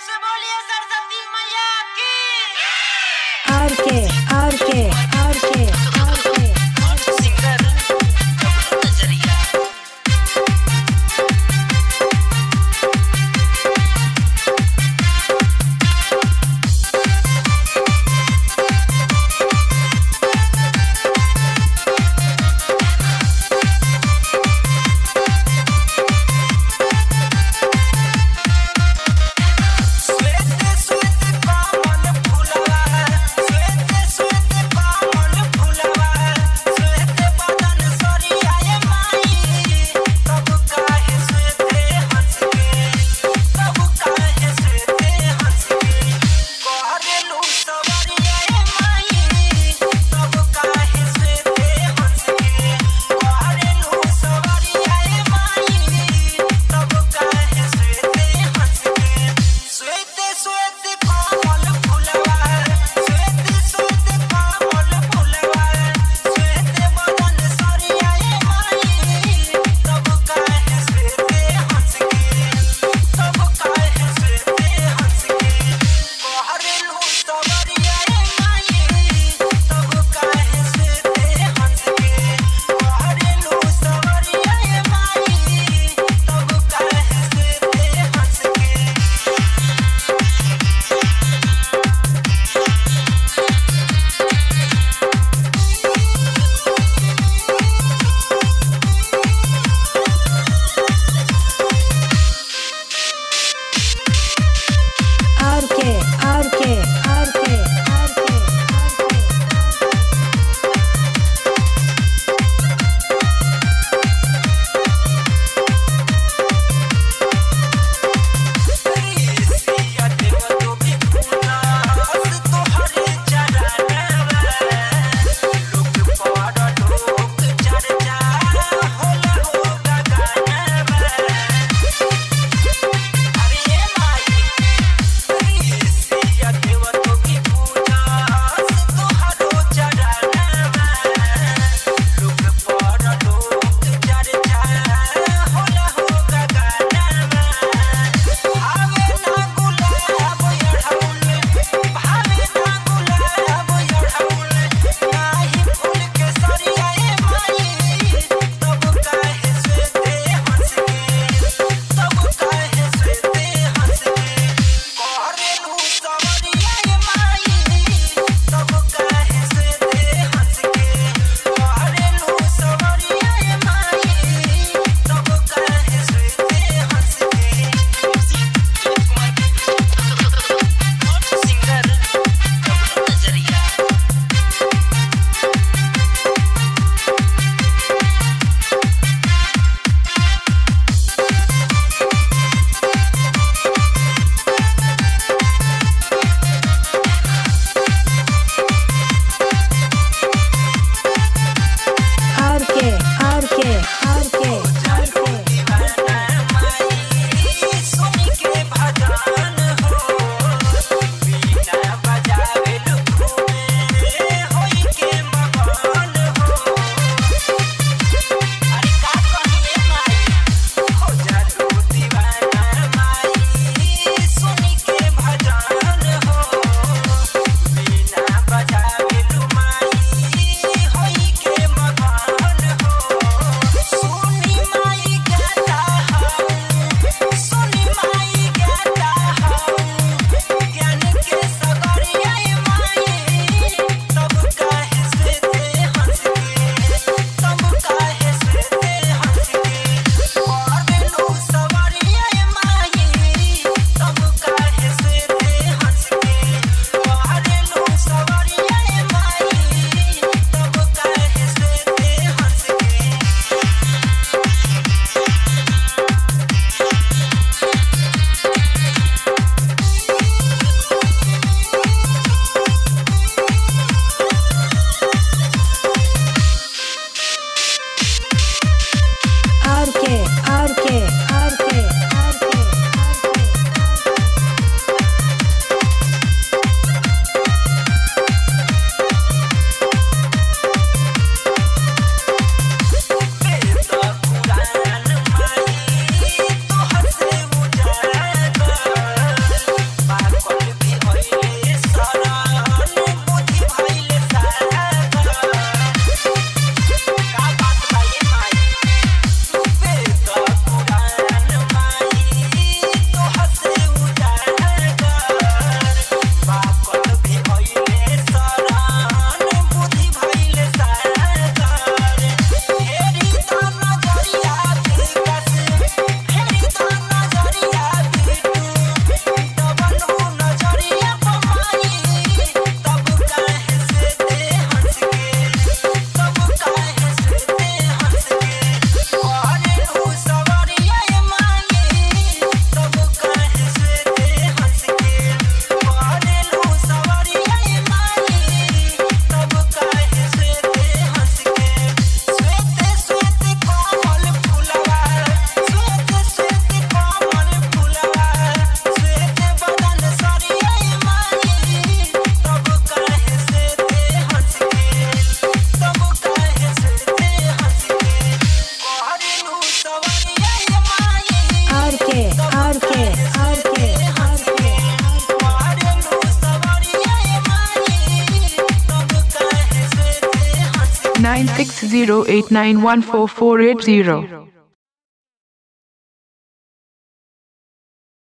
se volviese 96089144480.